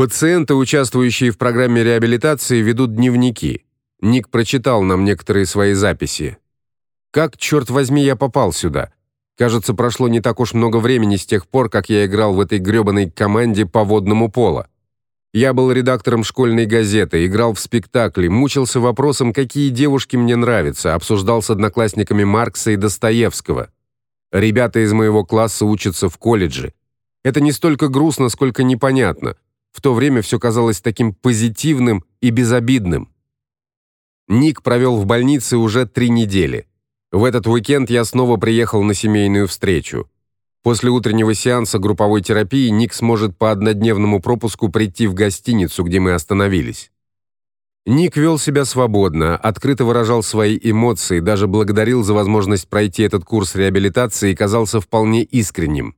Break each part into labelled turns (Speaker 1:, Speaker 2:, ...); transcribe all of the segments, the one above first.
Speaker 1: Пациенты, участвующие в программе реабилитации, ведут дневники. Ник прочитал нам некоторые свои записи. Как черт возьми я попал сюда? Кажется, прошло не так уж много времени с тех пор, как я играл в этой грёбаной команде по водному поло. Я был редактором школьной газеты, играл в спектакли, мучился вопросом, какие девушки мне нравятся, обсуждал с одноклассниками Маркса и Достоевского. Ребята из моего класса учатся в колледже. Это не столько грустно, сколько непонятно. В то время все казалось таким позитивным и безобидным. Ник провел в больнице уже три недели. В этот уикенд я снова приехал на семейную встречу. После утреннего сеанса групповой терапии Ник сможет по однодневному пропуску прийти в гостиницу, где мы остановились. Ник вел себя свободно, открыто выражал свои эмоции, даже благодарил за возможность пройти этот курс реабилитации и казался вполне искренним.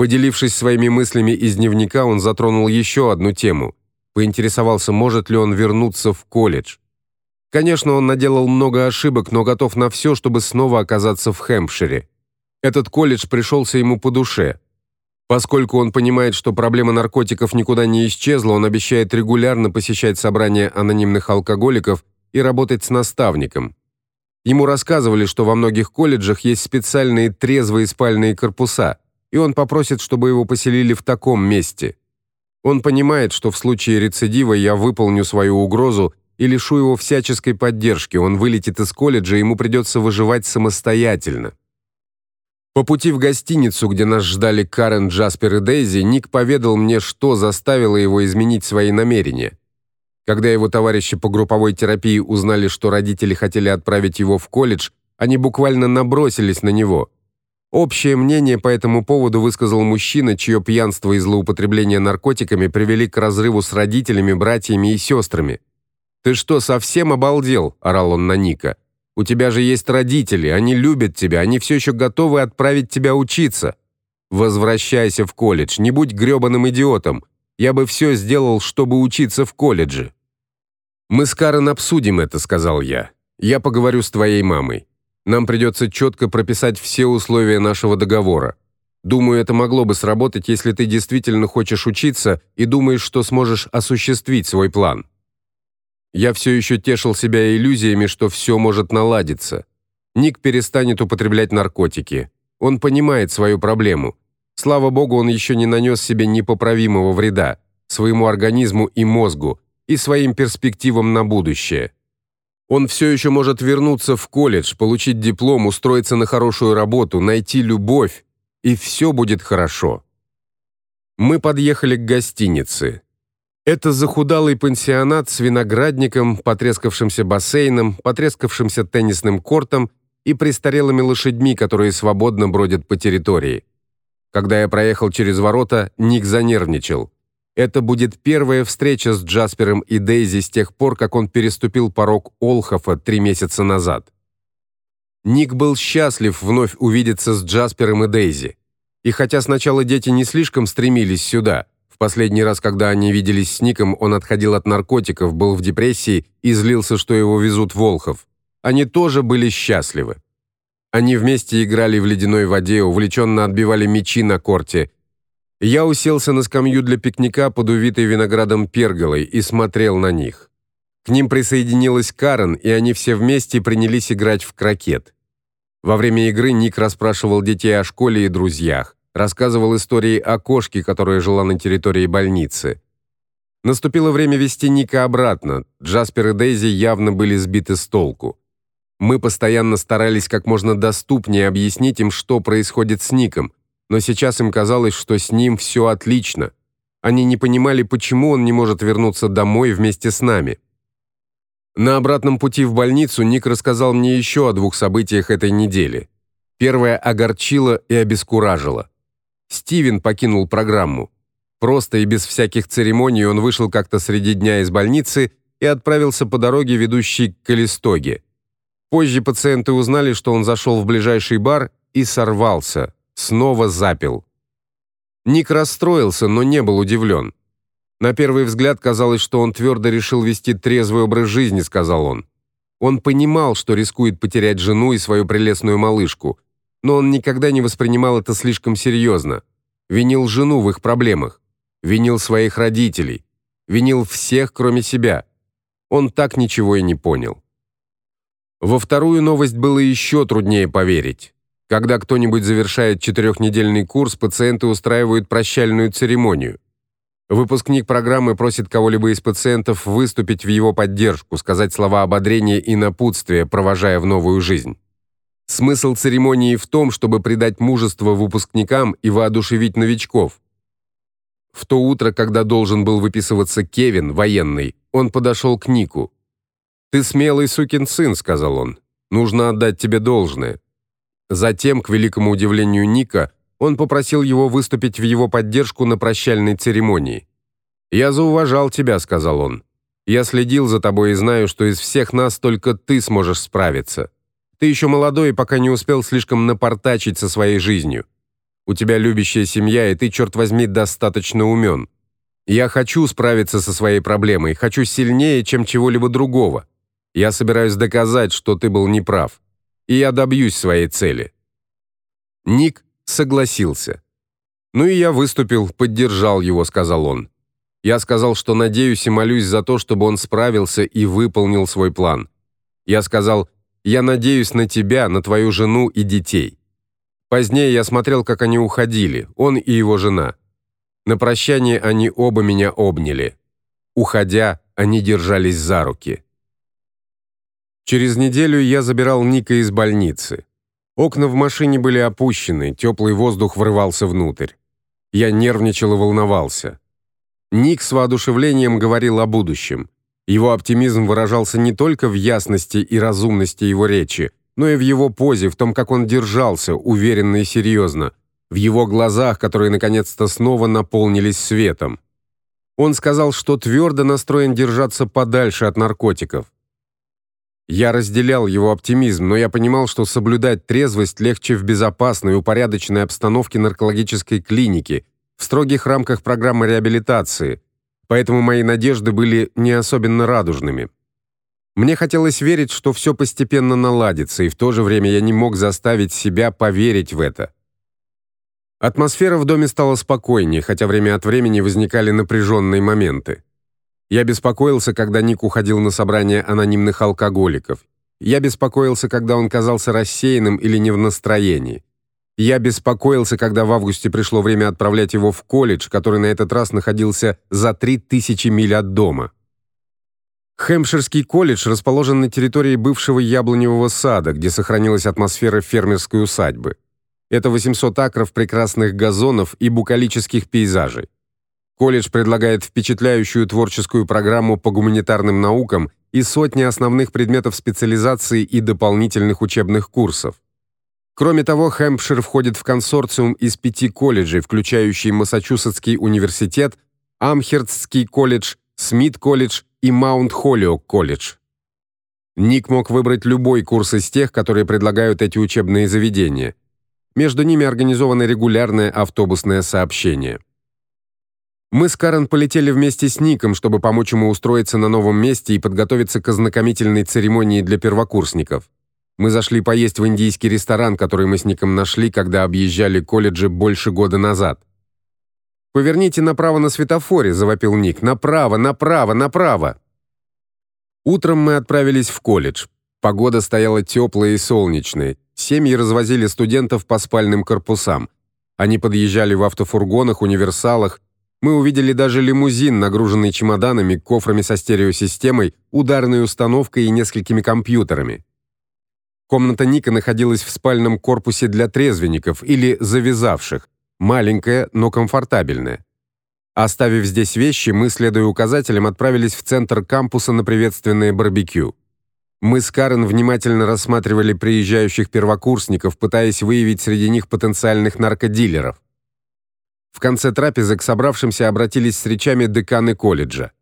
Speaker 1: Поделившись своими мыслями из дневника, он затронул еще одну тему. Поинтересовался, может ли он вернуться в колледж. Конечно, он наделал много ошибок, но готов на все, чтобы снова оказаться в Хэмпшире. Этот колледж пришелся ему по душе. Поскольку он понимает, что проблема наркотиков никуда не исчезла, он обещает регулярно посещать собрания анонимных алкоголиков и работать с наставником. Ему рассказывали, что во многих колледжах есть специальные трезвые спальные корпуса, и он попросит, чтобы его поселили в таком месте. Он понимает, что в случае рецидива я выполню свою угрозу и лишу его всяческой поддержки. Он вылетит из колледжа, ему придется выживать самостоятельно. По пути в гостиницу, где нас ждали Карен, Джаспер и Дейзи, Ник поведал мне, что заставило его изменить свои намерения. Когда его товарищи по групповой терапии узнали, что родители хотели отправить его в колледж, они буквально набросились на него. Общее мнение по этому поводу высказал мужчина, чье пьянство и злоупотребление наркотиками привели к разрыву с родителями, братьями и сестрами. «Ты что, совсем обалдел?» – орал он на Ника. У тебя же есть родители, они любят тебя, они все еще готовы отправить тебя учиться. Возвращайся в колледж, не будь грёбаным идиотом. Я бы все сделал, чтобы учиться в колледже. Мы с Карен обсудим это, сказал я. Я поговорю с твоей мамой. Нам придется четко прописать все условия нашего договора. Думаю, это могло бы сработать, если ты действительно хочешь учиться и думаешь, что сможешь осуществить свой план. Я все еще тешил себя иллюзиями, что все может наладиться. Ник перестанет употреблять наркотики. Он понимает свою проблему. Слава богу, он еще не нанес себе непоправимого вреда своему организму и мозгу и своим перспективам на будущее. Он все еще может вернуться в колледж, получить диплом, устроиться на хорошую работу, найти любовь, и все будет хорошо. Мы подъехали к гостинице. Это захудалый пансионат с виноградником, потрескавшимся бассейном, потрескавшимся теннисным кортом и престарелыми лошадьми, которые свободно бродят по территории. Когда я проехал через ворота, Ник занервничал. Это будет первая встреча с Джаспером и Дейзи с тех пор, как он переступил порог Олхофа три месяца назад. Ник был счастлив вновь увидеться с Джаспером и Дейзи. И хотя сначала дети не слишком стремились сюда, Последний раз, когда они виделись с Ником, он отходил от наркотиков, был в депрессии и злился, что его везут в Волхов. Они тоже были счастливы. Они вместе играли в ледяной воде, увлеченно отбивали мячи на корте. Я уселся на скамью для пикника под увитой виноградом перголой и смотрел на них. К ним присоединилась Карен, и они все вместе принялись играть в крокет. Во время игры Ник расспрашивал детей о школе и друзьях рассказывал истории о кошке, которая жила на территории больницы. Наступило время вести Ника обратно. Джаспер и Дейзи явно были сбиты с толку. Мы постоянно старались как можно доступнее объяснить им, что происходит с Ником, но сейчас им казалось, что с ним все отлично. Они не понимали, почему он не может вернуться домой вместе с нами. На обратном пути в больницу Ник рассказал мне еще о двух событиях этой недели. Первое огорчило и обескуражило. Стивен покинул программу. Просто и без всяких церемоний он вышел как-то среди дня из больницы и отправился по дороге, ведущей к Калистоге. Позже пациенты узнали, что он зашел в ближайший бар и сорвался, снова запил. Ник расстроился, но не был удивлен. На первый взгляд казалось, что он твердо решил вести трезвый образ жизни, сказал он. Он понимал, что рискует потерять жену и свою прелестную малышку, но он никогда не воспринимал это слишком серьезно. Винил жену в их проблемах. винил своих родителей, винил всех, кроме себя. Он так ничего и не понял. Во вторую новость было еще труднее поверить. Когда кто-нибудь завершает четырехнедельный курс, пациенты устраивают прощальную церемонию. Выпускник программы просит кого-либо из пациентов выступить в его поддержку, сказать слова ободрения и напутствия, провожая в новую жизнь. Смысл церемонии в том, чтобы придать мужество выпускникам и воодушевить новичков. В то утро, когда должен был выписываться Кевин, военный, он подошел к Нику. «Ты смелый сукин сын», — сказал он. «Нужно отдать тебе должное». Затем, к великому удивлению Ника, он попросил его выступить в его поддержку на прощальной церемонии. "Я зауважал тебя", сказал он. "Я следил за тобой и знаю, что из всех нас только ты сможешь справиться. Ты еще молодой и пока не успел слишком напортачить со своей жизнью. У тебя любящая семья, и ты, черт возьми, достаточно умен. Я хочу справиться со своей проблемой, хочу сильнее, чем чего-либо другого. Я собираюсь доказать, что ты был неправ, и я добьюсь своей цели". Ник согласился. Ну и я выступил, поддержал его, сказал он. Я сказал, что надеюсь и молюсь за то, чтобы он справился и выполнил свой план. Я сказал: "Я надеюсь на тебя, на твою жену и детей". Позднее я смотрел, как они уходили, он и его жена. На прощание они оба меня обняли. Уходя, они держались за руки. Через неделю я забирал Ника из больницы. Окна в машине были опущены, теплый воздух врывался внутрь. Я нервничал и волновался. Ник с воодушевлением говорил о будущем. Его оптимизм выражался не только в ясности и разумности его речи, но и в его позе, в том, как он держался, уверенно и серьезно, в его глазах, которые наконец-то снова наполнились светом. Он сказал, что твердо настроен держаться подальше от наркотиков. Я разделял его оптимизм, но я понимал, что соблюдать трезвость легче в безопасной, упорядоченной обстановке наркологической клиники, в строгих рамках программы реабилитации. Поэтому мои надежды были не особенно радужными. Мне хотелось верить, что все постепенно наладится, и в то же время я не мог заставить себя поверить в это. Атмосфера в доме стала спокойнее, хотя время от времени возникали напряженные моменты. Я беспокоился, когда Ник уходил на собрание анонимных алкоголиков. Я беспокоился, когда он казался рассеянным или не в настроении. Я беспокоился, когда в августе пришло время отправлять его в колледж, который на этот раз находился за 3000 миль от дома. Хэмпширский колледж расположен на территории бывшего яблоневого сада, где сохранилась атмосфера фермерской усадьбы. Это 800 акров прекрасных газонов и букалических пейзажей. Колледж предлагает впечатляющую творческую программу по гуманитарным наукам и сотни основных предметов специализации и дополнительных учебных курсов. Кроме того, Хэмпшир входит в консорциум из пяти колледжей, включающий Массачусетский университет, Амхерстский колледж, Смит-колледж и Маунт-Холлиок колледж. Ник мог выбрать любой курс из тех, которые предлагают эти учебные заведения. Между ними организовано регулярное автобусное сообщение. Мы с Карен полетели вместе с Ником, чтобы помочь ему устроиться на новом месте и подготовиться к ознакомительной церемонии для первокурсников. Мы зашли поесть в индийский ресторан, который мы с Ником нашли, когда объезжали колледжи больше года назад. Поверните направо на светофоре, завопил Ник. Направо, направо, направо. Утром мы отправились в колледж. Погода стояла теплая и солнечная. Семьи развозили студентов по спальным корпусам. Они подъезжали в автофургонах, универсалах, мы увидели даже лимузин, нагруженный чемоданами, кофрами со стереосистемой, ударной установкой и несколькими компьютерами. Комната Ника находилась в спальном корпусе для трезвенников или завязавших, маленькая, но комфортабельная. Оставив здесь вещи, мы, следуя указателям, отправились в центр кампуса на приветственное барбекю. Мы с Карен внимательно рассматривали приезжающих первокурсников, пытаясь выявить среди них потенциальных наркодилеров. В конце трапезы к собравшимся обратились с речами деканы колледжа.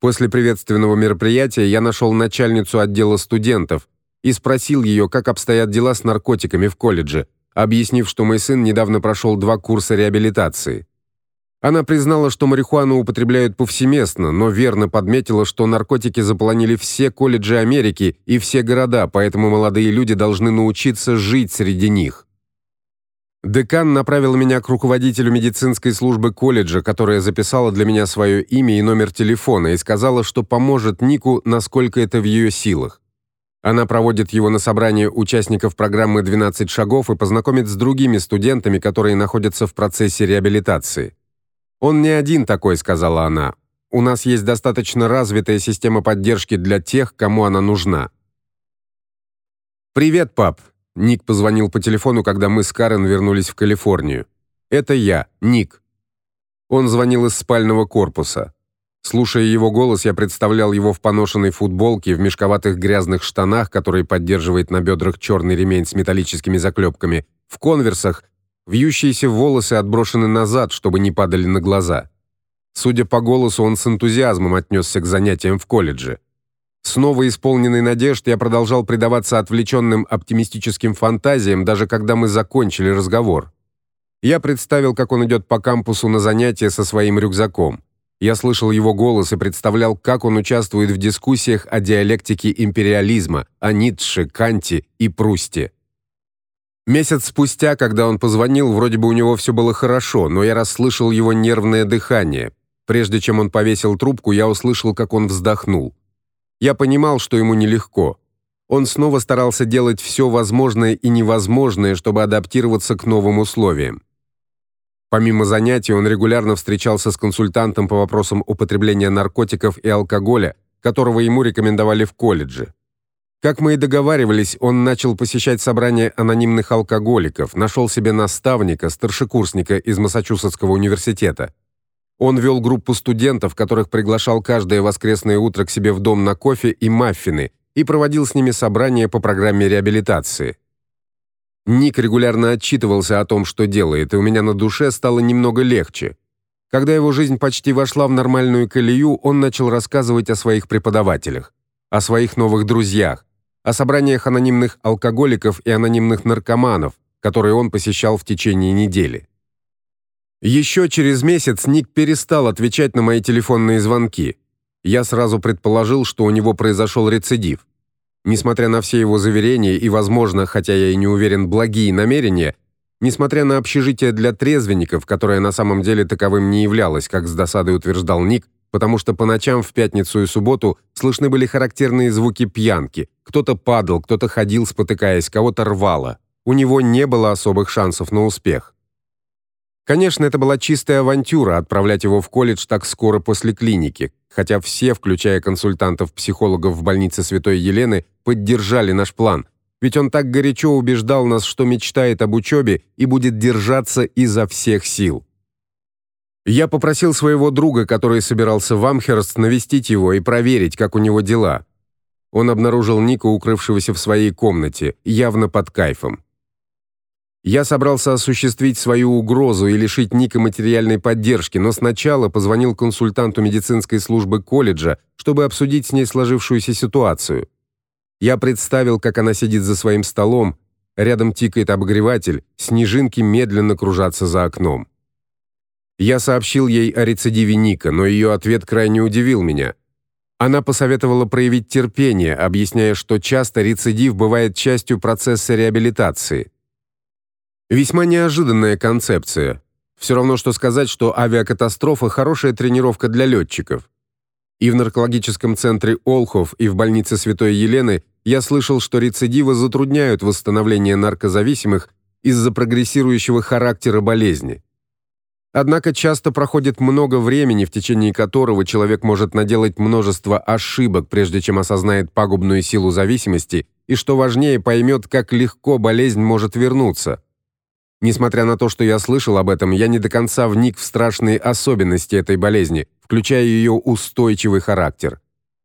Speaker 1: После приветственного мероприятия я нашел начальницу отдела студентов и спросил ее, как обстоят дела с наркотиками в колледже, объяснив, что мой сын недавно прошел два курса реабилитации. Она признала, что марихуану употребляют повсеместно, но верно подметила, что наркотики заполонили все колледжи Америки и все города, поэтому молодые люди должны научиться жить среди них. Декан направил меня к руководителю медицинской службы колледжа, которая записала для меня свое имя и номер телефона и сказала, что поможет Нику, насколько это в ее силах. Она проводит его на собрание участников программы 12 шагов и познакомит с другими студентами, которые находятся в процессе реабилитации. Он не один такой, сказала она. У нас есть достаточно развитая система поддержки для тех, кому она нужна. Привет, пап. Ник позвонил по телефону, когда мы с Карен вернулись в Калифорнию. Это я, Ник. Он звонил из спального корпуса. Слушая его голос, я представлял его в поношенной футболке, в мешковатых грязных штанах, которые поддерживает на бедрах черный ремень с металлическими заклепками, в конверсах, вьющиеся волосы отброшены назад, чтобы не падали на глаза. Судя по голосу, он с энтузиазмом отнесся к занятиям в колледже. Снова исполненный надежд, я продолжал предаваться отвлеченным оптимистическим фантазиям, даже когда мы закончили разговор. Я представил, как он идет по кампусу на занятия со своим рюкзаком. Я слышал его голос и представлял, как он участвует в дискуссиях о диалектике империализма, о Ницше, Канте и Прусте. Месяц спустя, когда он позвонил, вроде бы у него все было хорошо, но я расслышал его нервное дыхание. Прежде чем он повесил трубку, я услышал, как он вздохнул. Я понимал, что ему нелегко. Он снова старался делать все возможное и невозможное, чтобы адаптироваться к новым условиям. Помимо занятий, он регулярно встречался с консультантом по вопросам употребления наркотиков и алкоголя, которого ему рекомендовали в колледже. Как мы и договаривались, он начал посещать собрания анонимных алкоголиков, нашел себе наставника, старшекурсника из Массачусетского университета. Он вел группу студентов, которых приглашал каждое воскресное утро к себе в дом на кофе и маффины и проводил с ними собрания по программе реабилитации. Ник регулярно отчитывался о том, что делает, и у меня на душе стало немного легче. Когда его жизнь почти вошла в нормальную колею, он начал рассказывать о своих преподавателях, о своих новых друзьях, о собраниях анонимных алкоголиков и анонимных наркоманов, которые он посещал в течение недели. Еще через месяц Ник перестал отвечать на мои телефонные звонки. Я сразу предположил, что у него произошел рецидив. Несмотря на все его заверения и, возможно, хотя я и не уверен, благие намерения, несмотря на общежитие для трезвенников, которое на самом деле таковым не являлось, как с досадой утверждал Ник, потому что по ночам в пятницу и субботу слышны были характерные звуки пьянки. Кто-то падал, кто-то ходил, спотыкаясь, кого-то рвало. У него не было особых шансов на успех. Конечно, это была чистая авантюра отправлять его в колледж так скоро после клиники, хотя все, включая консультантов-психологов в больнице Святой Елены, поддержали наш план. Ведь он так горячо убеждал нас, что мечтает об учебе и будет держаться изо всех сил. Я попросил своего друга, который собирался в Амхерст, навестить его и проверить, как у него дела. Он обнаружил Ника, укрывшегося в своей комнате, явно под кайфом. Я собрался осуществить свою угрозу и лишить Ника материальной поддержки, но сначала позвонил консультанту медицинской службы колледжа, чтобы обсудить с ней сложившуюся ситуацию. Я представил, как она сидит за своим столом, рядом тикает обогреватель, снежинки медленно кружатся за окном. Я сообщил ей о рецидиве Ника, но ее ответ крайне удивил меня. Она посоветовала проявить терпение, объясняя, что часто рецидив бывает частью процесса реабилитации. Весьма неожиданная концепция. Все равно что сказать, что авиакатастрофа хорошая тренировка для летчиков. И в наркологическом центре Олхов, и в больнице Святой Елены я слышал, что рецидивы затрудняют восстановление наркозависимых из-за прогрессирующего характера болезни. Однако часто проходит много времени, в течение которого человек может наделать множество ошибок, прежде чем осознает пагубную силу зависимости и, что важнее, поймет, как легко болезнь может вернуться. Несмотря на то, что я слышал об этом, я не до конца вник в страшные особенности этой болезни, включая ее устойчивый характер.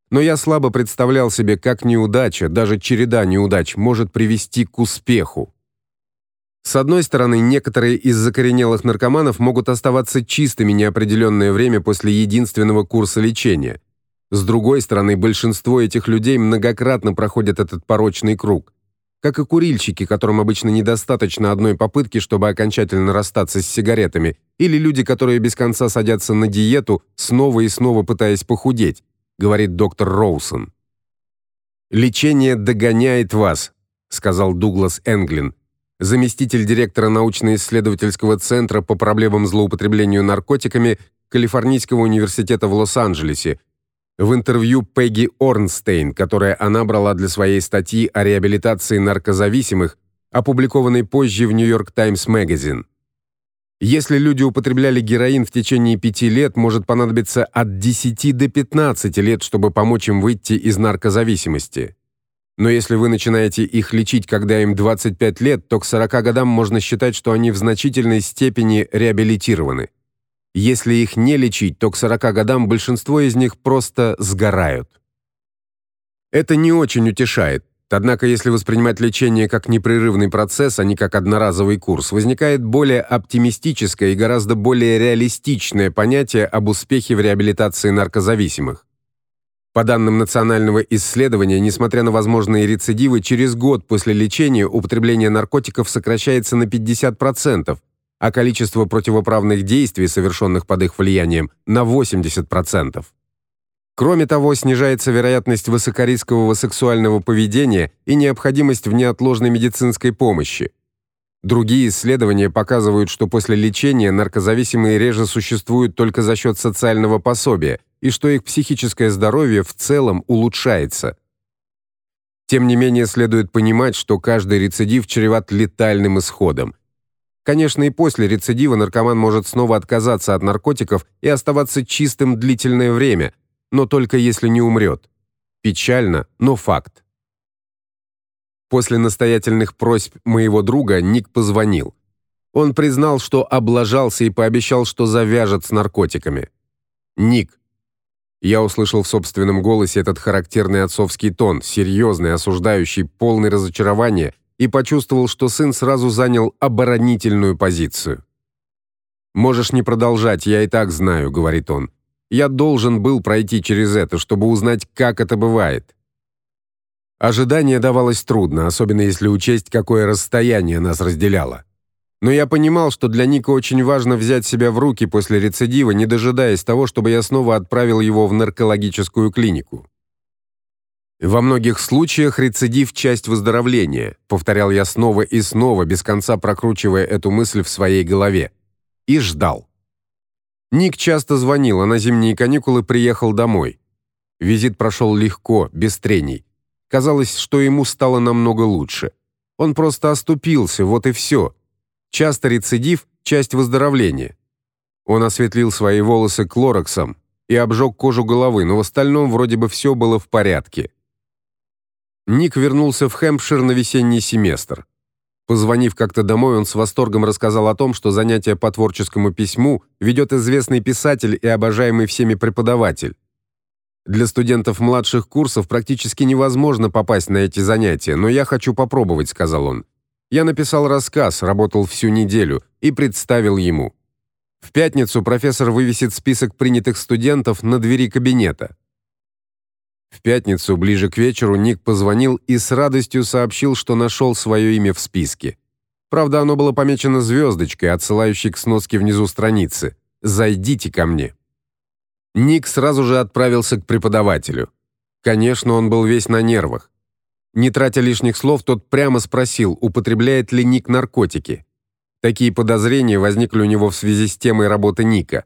Speaker 1: Но я слабо представлял себе, как неудача, даже череда неудач может привести к успеху. С одной стороны, некоторые из закоренелых наркоманов могут оставаться чистыми неопределенное время после единственного курса лечения. С другой стороны, большинство этих людей многократно проходят этот порочный круг как и курильщики, которым обычно недостаточно одной попытки, чтобы окончательно расстаться с сигаретами, или люди, которые без конца садятся на диету, снова и снова пытаясь похудеть, говорит доктор Роусон. Лечение догоняет вас, сказал Дуглас Энглин. заместитель директора научно-исследовательского центра по проблемам злоупотребления наркотиками Калифорнийского университета в Лос-Анджелесе, в интервью Пегги Орнстейн, которое она брала для своей статьи о реабилитации наркозависимых, опубликованной позже в York Times Magazine. Если люди употребляли героин в течение пяти лет, может понадобиться от 10 до 15 лет, чтобы помочь им выйти из наркозависимости. Но если вы начинаете их лечить, когда им 25 лет, то к 40 годам можно считать, что они в значительной степени реабилитированы. Если их не лечить, то к 40 годам большинство из них просто сгорают. Это не очень утешает. Однако, если воспринимать лечение как непрерывный процесс, а не как одноразовый курс, возникает более оптимистическое и гораздо более реалистичное понятие об успехе в реабилитации наркозависимых. По данным национального исследования, несмотря на возможные рецидивы, через год после лечения употребление наркотиков сокращается на 50%, а количество противоправных действий, совершенных под их влиянием, на 80%. Кроме того, снижается вероятность высокорискового сексуального поведения и необходимость в неотложной медицинской помощи. Другие исследования показывают, что после лечения наркозависимые реже существуют только за счет социального пособия и что их психическое здоровье в целом улучшается. Тем не менее, следует понимать, что каждый рецидив чреват летальным исходом. Конечно, и после рецидива наркоман может снова отказаться от наркотиков и оставаться чистым длительное время, но только если не умрет. Печально, но факт. После настоятельных просьб моего друга Ник позвонил. Он признал, что облажался и пообещал, что завяжет с наркотиками. Ник. Я услышал в собственном голосе этот характерный отцовский тон, серьезный, осуждающий, полный разочарования и почувствовал, что сын сразу занял оборонительную позицию. Можешь не продолжать, я и так знаю, говорит он. Я должен был пройти через это, чтобы узнать, как это бывает. Ожидание давалось трудно, особенно если учесть, какое расстояние нас разделяло. Но я понимал, что для Ника очень важно взять себя в руки после рецидива, не дожидаясь того, чтобы я снова отправил его в наркологическую клинику. Во многих случаях рецидив часть выздоровления, повторял я снова и снова, без конца прокручивая эту мысль в своей голове, и ждал. Ник часто звонил, а на зимние каникулы приехал домой. Визит прошел легко, без трений. Казалось, что ему стало намного лучше. Он просто оступился, вот и все. Часто рецидив часть выздоровления. Он осветлил свои волосы клороксом и обжег кожу головы, но в остальном вроде бы все было в порядке. Ник вернулся в Хэмпшир на весенний семестр. Позвонив как-то домой, он с восторгом рассказал о том, что занятия по творческому письму ведет известный писатель и обожаемый всеми преподаватель. Для студентов младших курсов практически невозможно попасть на эти занятия, но я хочу попробовать, сказал он. Я написал рассказ, работал всю неделю и представил ему. В пятницу профессор вывесит список принятых студентов на двери кабинета. В пятницу ближе к вечеру Ник позвонил и с радостью сообщил, что нашел свое имя в списке. Правда, оно было помечено звездочкой, отсылающей к сноске внизу страницы. Зайдите ко мне. Ник сразу же отправился к преподавателю. Конечно, он был весь на нервах. Не тратя лишних слов, тот прямо спросил, употребляет ли Ник наркотики. Такие подозрения возникли у него в связи с темой работы Ника.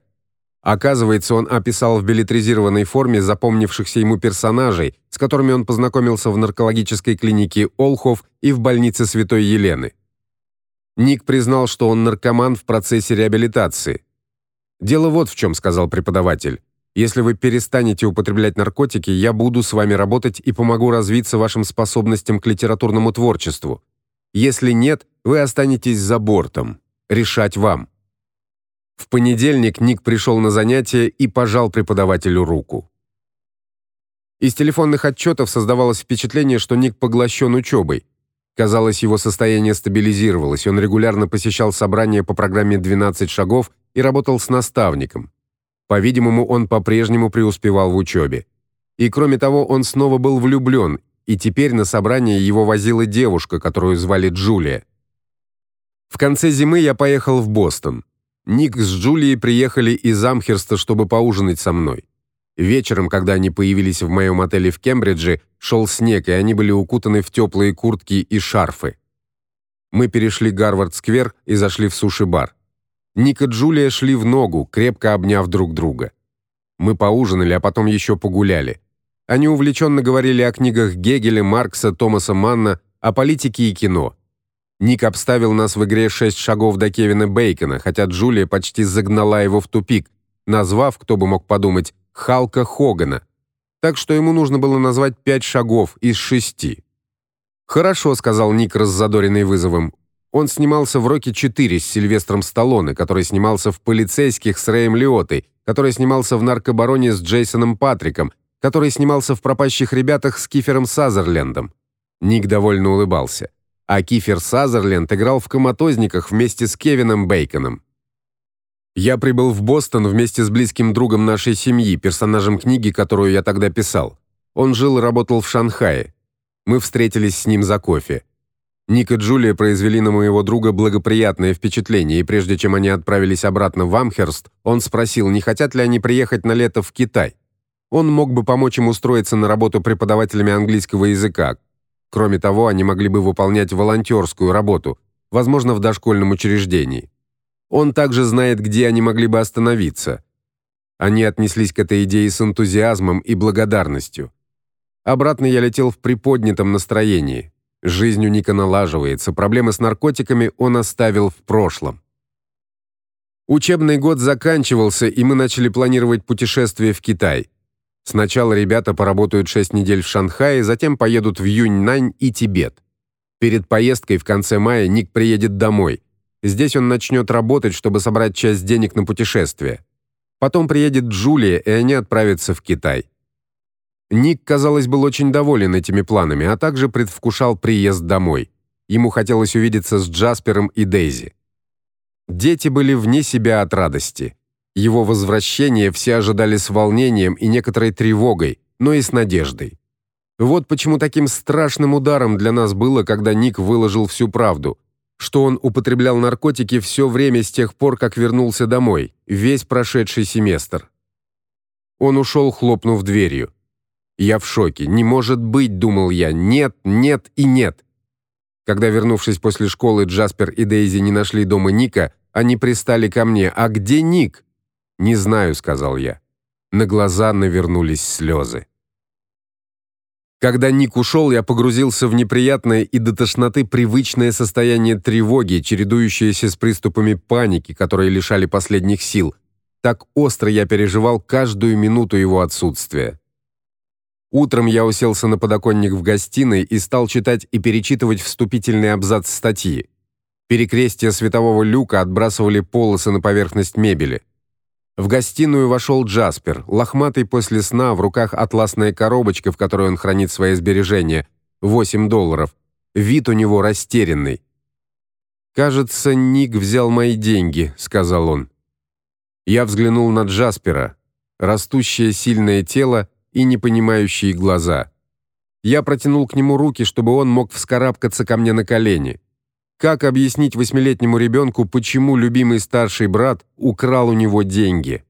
Speaker 1: Оказывается, он описал в билетризированной форме запомнившихся ему персонажей, с которыми он познакомился в наркологической клинике Олхов и в больнице Святой Елены. Ник признал, что он наркоман в процессе реабилитации. Дело вот в чем, сказал преподаватель. Если вы перестанете употреблять наркотики, я буду с вами работать и помогу развиться вашим способностям к литературному творчеству. Если нет, вы останетесь за бортом. Решать вам. В понедельник Ник пришел на занятие и пожал преподавателю руку. Из телефонных отчетов создавалось впечатление, что Ник поглощен учебой. Казалось, его состояние стабилизировалось. Он регулярно посещал собрания по программе 12 шагов и работал с наставником. По-видимому, он по-прежнему преуспевал в учебе. И кроме того, он снова был влюблен, и теперь на собрание его возила девушка, которую звали Джулия. В конце зимы я поехал в Бостон. Ник с Джулией приехали из Амхерста, чтобы поужинать со мной. Вечером, когда они появились в моем отеле в Кембридже, шел снег, и они были укутаны в теплые куртки и шарфы. Мы перешли Гарвард-сквер и зашли в суши-бар. Ник и Джулия шли в ногу, крепко обняв друг друга. Мы поужинали, а потом еще погуляли. Они увлеченно говорили о книгах Гегеля, Маркса, Томаса Манна, о политике и кино. Ник обставил нас в игре «Шесть шагов до Кевина Бейкона», хотя Джулия почти загнала его в тупик, назвав, кто бы мог подумать, Халка Хогана. Так что ему нужно было назвать пять шагов из шести. «Хорошо», — сказал Ник, раззадоренный вызовом. Он снимался в «Рокки 4» с Сильвестром Сталлоне, который снимался в «Полицейских» с Рэем Лиоттой, который снимался в «Наркобароне» с Джейсоном Патриком, который снимался в «Пропащих ребятах» с Кифером Сазерлендом. Ник довольно улыбался а Кифер Сазерленд играл в коматозниках вместе с Кевином Бейконом. Я прибыл в Бостон вместе с близким другом нашей семьи, персонажем книги, которую я тогда писал. Он жил и работал в Шанхае. Мы встретились с ним за кофе. Ник и Джулия произвели на моего друга благоприятное впечатление, и прежде чем они отправились обратно в Амхерст, он спросил, не хотят ли они приехать на лето в Китай. Он мог бы помочь им устроиться на работу преподавателями английского языка, Кроме того, они могли бы выполнять волонтерскую работу, возможно, в дошкольном учреждении. Он также знает, где они могли бы остановиться. Они отнеслись к этой идее с энтузиазмом и благодарностью. Обратно я летел в приподнятом настроении. Жизнь у Ника налаживается, проблемы с наркотиками он оставил в прошлом. Учебный год заканчивался, и мы начали планировать путешествие в Китай. Сначала ребята поработают 6 недель в Шанхае, затем поедут в Юньнань и Тибет. Перед поездкой в конце мая Ник приедет домой. Здесь он начнет работать, чтобы собрать часть денег на путешествие. Потом приедет Джулия, и они отправятся в Китай. Ник, казалось, был очень доволен этими планами, а также предвкушал приезд домой. Ему хотелось увидеться с Джаспером и Дейзи. Дети были вне себя от радости. Его возвращение все ожидали с волнением и некоторой тревогой, но и с надеждой. Вот почему таким страшным ударом для нас было, когда Ник выложил всю правду, что он употреблял наркотики все время с тех пор, как вернулся домой, весь прошедший семестр. Он ушел, хлопнув дверью. Я в шоке. Не может быть, думал я. Нет, нет и нет. Когда вернувшись после школы, Джаспер и Дейзи не нашли дома Ника, они пристали ко мне: "А где Ник?" «Не знаю», — сказал я. На глаза навернулись слезы. Когда Ник ушел, я погрузился в неприятное и до тошноты привычное состояние тревоги, чередующееся с приступами паники, которые лишали последних сил. Так остро я переживал каждую минуту его отсутствия. Утром я уселся на подоконник в гостиной и стал читать и перечитывать вступительный абзац статьи. Перекрестия светового люка отбрасывали полосы на поверхность мебели. В гостиную вошел Джаспер, лохматый после сна, в руках атласная коробочка, в которой он хранит свои сбережения, 8 долларов. Вид у него растерянный. Кажется, Ник взял мои деньги, сказал он. Я взглянул на Джаспера, растущее сильное тело и непонимающие глаза. Я протянул к нему руки, чтобы он мог вскарабкаться ко мне на колени. Как объяснить восьмилетнему ребенку, почему любимый старший брат украл у него деньги?